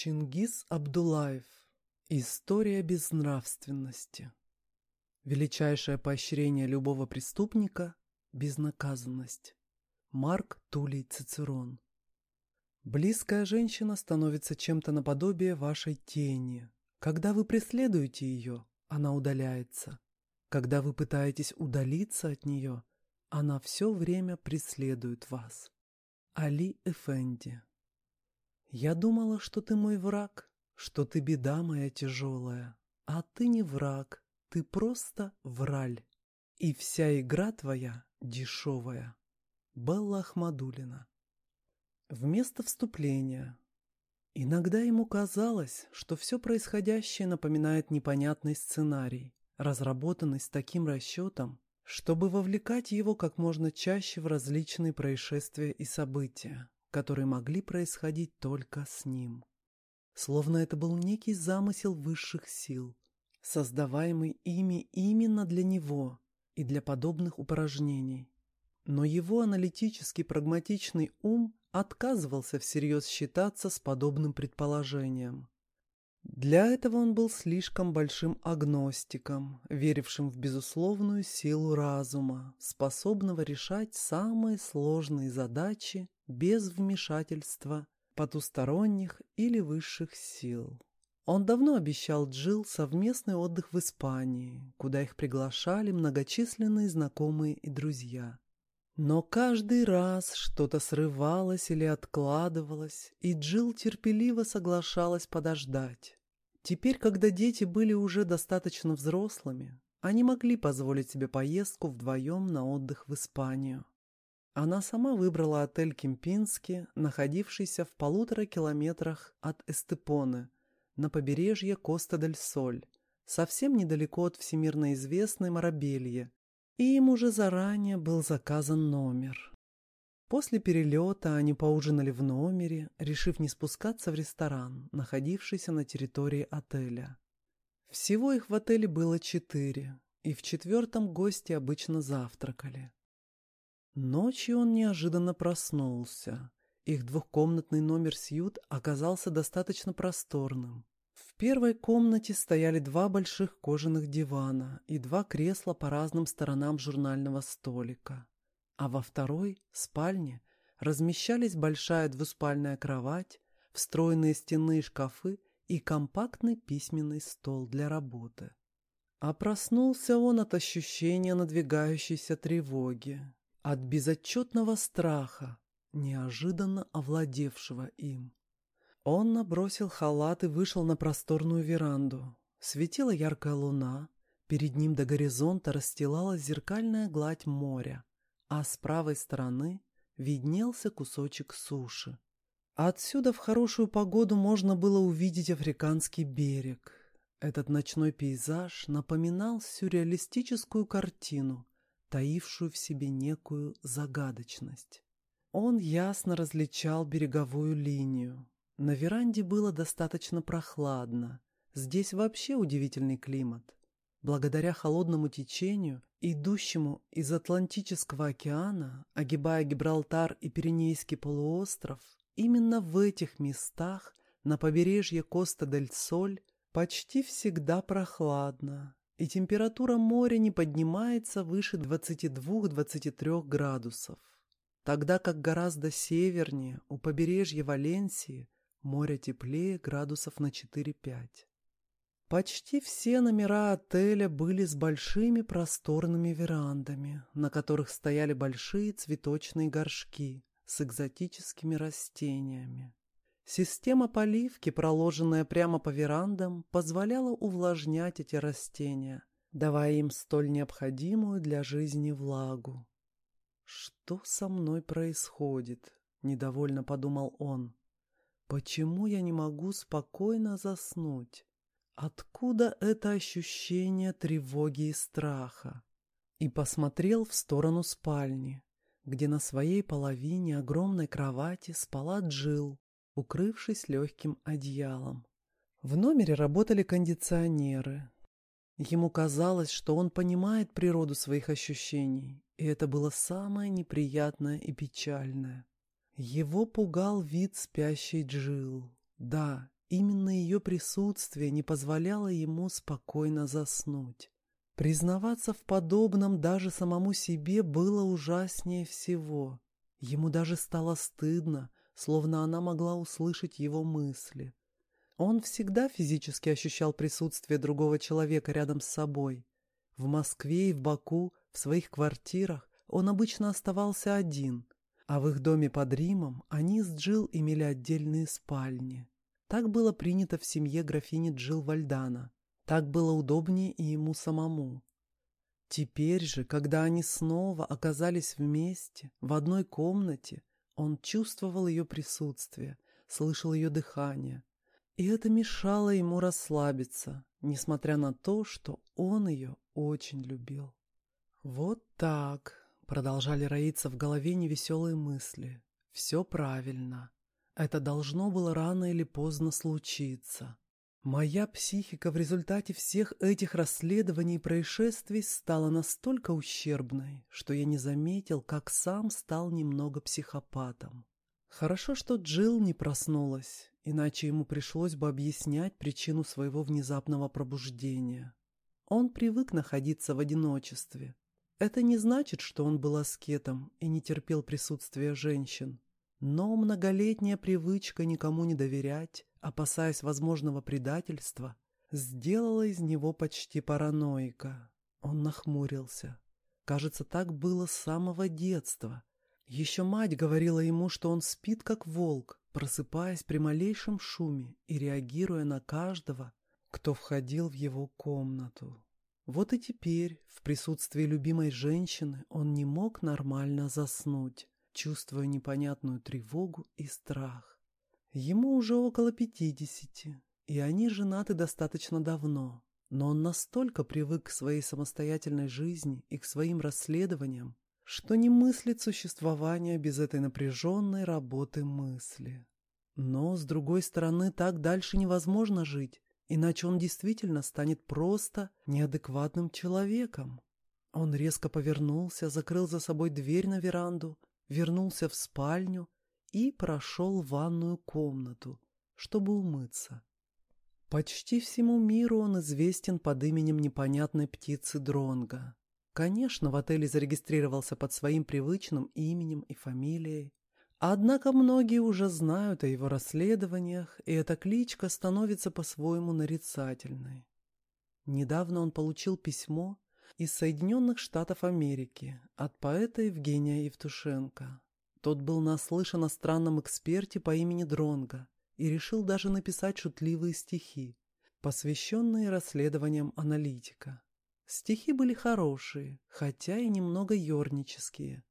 Чингис Абдулаев. История безнравственности. Величайшее поощрение любого преступника – безнаказанность. Марк Тулей Цицерон. Близкая женщина становится чем-то наподобие вашей тени. Когда вы преследуете ее, она удаляется. Когда вы пытаетесь удалиться от нее, она все время преследует вас. Али Эфенди. Я думала, что ты мой враг, что ты беда моя тяжелая, а ты не враг, ты просто враль. И вся игра твоя дешевая. Белла Ахмадулина. Вместо вступления. Иногда ему казалось, что все происходящее напоминает непонятный сценарий, разработанный с таким расчетом, чтобы вовлекать его как можно чаще в различные происшествия и события, которые могли происходить только с ним. Словно это был некий замысел высших сил, создаваемый ими именно для него и для подобных упражнений. Но его аналитический прагматичный ум отказывался всерьез считаться с подобным предположением. Для этого он был слишком большим агностиком, верившим в безусловную силу разума, способного решать самые сложные задачи без вмешательства потусторонних или высших сил. Он давно обещал Джилл совместный отдых в Испании, куда их приглашали многочисленные знакомые и друзья. Но каждый раз что-то срывалось или откладывалось, и Джилл терпеливо соглашалась подождать. Теперь, когда дети были уже достаточно взрослыми, они могли позволить себе поездку вдвоем на отдых в Испанию. Она сама выбрала отель Кемпински, находившийся в полутора километрах от Эстепоны, на побережье Коста-дель-Соль, совсем недалеко от всемирно известной Марабелье, и им уже заранее был заказан номер. После перелета они поужинали в номере, решив не спускаться в ресторан, находившийся на территории отеля. Всего их в отеле было четыре, и в четвертом гости обычно завтракали. Ночью он неожиданно проснулся. Их двухкомнатный номер Сьют оказался достаточно просторным. В первой комнате стояли два больших кожаных дивана и два кресла по разным сторонам журнального столика а во второй, спальне, размещались большая двуспальная кровать, встроенные стенные шкафы и компактный письменный стол для работы. А проснулся он от ощущения надвигающейся тревоги, от безотчетного страха, неожиданно овладевшего им. Он набросил халат и вышел на просторную веранду. Светила яркая луна, перед ним до горизонта расстилалась зеркальная гладь моря, а с правой стороны виднелся кусочек суши. Отсюда в хорошую погоду можно было увидеть африканский берег. Этот ночной пейзаж напоминал сюрреалистическую картину, таившую в себе некую загадочность. Он ясно различал береговую линию. На веранде было достаточно прохладно. Здесь вообще удивительный климат. Благодаря холодному течению, идущему из Атлантического океана, огибая Гибралтар и Пиренейский полуостров, именно в этих местах, на побережье Коста-дель-Соль, почти всегда прохладно, и температура моря не поднимается выше 22-23 градусов. Тогда как гораздо севернее, у побережья Валенсии, море теплее градусов на 4-5. Почти все номера отеля были с большими просторными верандами, на которых стояли большие цветочные горшки с экзотическими растениями. Система поливки, проложенная прямо по верандам, позволяла увлажнять эти растения, давая им столь необходимую для жизни влагу. «Что со мной происходит?» — недовольно подумал он. «Почему я не могу спокойно заснуть?» Откуда это ощущение тревоги и страха? И посмотрел в сторону спальни, где на своей половине огромной кровати спала Джил, укрывшись легким одеялом. В номере работали кондиционеры. Ему казалось, что он понимает природу своих ощущений, и это было самое неприятное и печальное. Его пугал вид спящей Джил. Да, Именно ее присутствие не позволяло ему спокойно заснуть. Признаваться в подобном даже самому себе было ужаснее всего. Ему даже стало стыдно, словно она могла услышать его мысли. Он всегда физически ощущал присутствие другого человека рядом с собой. В Москве и в Баку, в своих квартирах, он обычно оставался один, а в их доме под Римом они с Джил имели отдельные спальни. Так было принято в семье графини Джил Вальдана. Так было удобнее и ему самому. Теперь же, когда они снова оказались вместе, в одной комнате, он чувствовал ее присутствие, слышал ее дыхание, и это мешало ему расслабиться, несмотря на то, что он ее очень любил. «Вот так», — продолжали роиться в голове невеселые мысли. «Все правильно. Это должно было рано или поздно случиться. Моя психика в результате всех этих расследований и происшествий стала настолько ущербной, что я не заметил, как сам стал немного психопатом. Хорошо, что Джилл не проснулась, иначе ему пришлось бы объяснять причину своего внезапного пробуждения. Он привык находиться в одиночестве. Это не значит, что он был аскетом и не терпел присутствия женщин. Но многолетняя привычка никому не доверять, опасаясь возможного предательства, сделала из него почти параноика. Он нахмурился. Кажется, так было с самого детства. Еще мать говорила ему, что он спит как волк, просыпаясь при малейшем шуме и реагируя на каждого, кто входил в его комнату. Вот и теперь, в присутствии любимой женщины, он не мог нормально заснуть, чувствуя непонятную тревогу и страх. Ему уже около пятидесяти, и они женаты достаточно давно, но он настолько привык к своей самостоятельной жизни и к своим расследованиям, что не мыслит существования без этой напряженной работы мысли. Но, с другой стороны, так дальше невозможно жить, иначе он действительно станет просто неадекватным человеком. Он резко повернулся, закрыл за собой дверь на веранду, вернулся в спальню и прошел в ванную комнату, чтобы умыться. Почти всему миру он известен под именем непонятной птицы Дронга. Конечно, в отеле зарегистрировался под своим привычным именем и фамилией. Однако многие уже знают о его расследованиях, и эта кличка становится по-своему нарицательной. Недавно он получил письмо из Соединенных Штатов Америки от поэта Евгения Евтушенко. Тот был наслышан о странном эксперте по имени Дронга и решил даже написать шутливые стихи, посвященные расследованиям аналитика. Стихи были хорошие, хотя и немного ернические.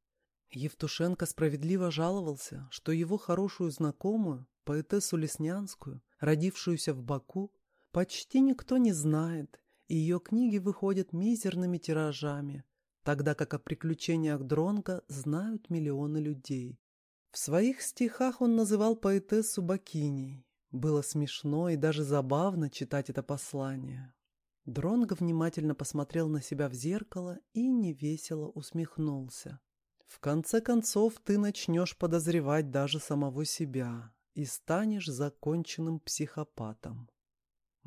Евтушенко справедливо жаловался, что его хорошую знакомую, поэтессу Леснянскую, родившуюся в Баку, почти никто не знает, и ее книги выходят мизерными тиражами, тогда как о приключениях Дронга знают миллионы людей. В своих стихах он называл поэтессу Бакиней. Было смешно и даже забавно читать это послание. Дронго внимательно посмотрел на себя в зеркало и невесело усмехнулся. «В конце концов ты начнешь подозревать даже самого себя и станешь законченным психопатом».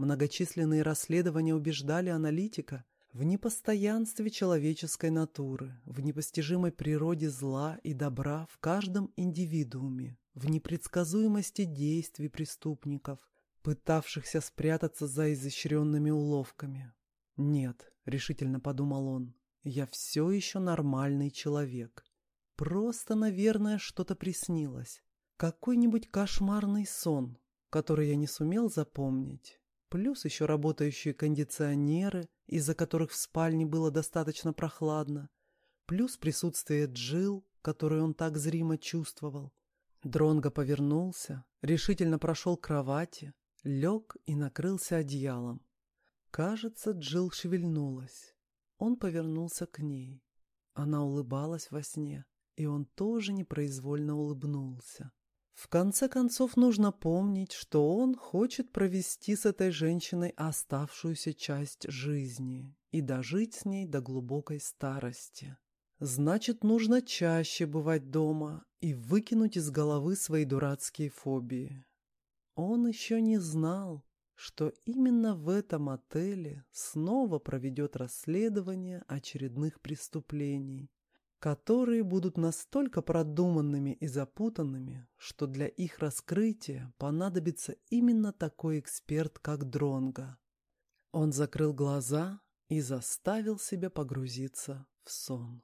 Многочисленные расследования убеждали аналитика в непостоянстве человеческой натуры, в непостижимой природе зла и добра в каждом индивидууме, в непредсказуемости действий преступников, пытавшихся спрятаться за изощренными уловками. «Нет», — решительно подумал он, — «я все еще нормальный человек. Просто, наверное, что-то приснилось. Какой-нибудь кошмарный сон, который я не сумел запомнить. Плюс еще работающие кондиционеры, из-за которых в спальне было достаточно прохладно. Плюс присутствие Джил, которую он так зримо чувствовал. Дронго повернулся, решительно прошел к кровати, Лег и накрылся одеялом. Кажется, Джилл шевельнулась. Он повернулся к ней. Она улыбалась во сне, и он тоже непроизвольно улыбнулся. В конце концов, нужно помнить, что он хочет провести с этой женщиной оставшуюся часть жизни и дожить с ней до глубокой старости. Значит, нужно чаще бывать дома и выкинуть из головы свои дурацкие фобии. Он еще не знал, что именно в этом отеле снова проведет расследование очередных преступлений, которые будут настолько продуманными и запутанными, что для их раскрытия понадобится именно такой эксперт, как Дронга. Он закрыл глаза и заставил себя погрузиться в сон.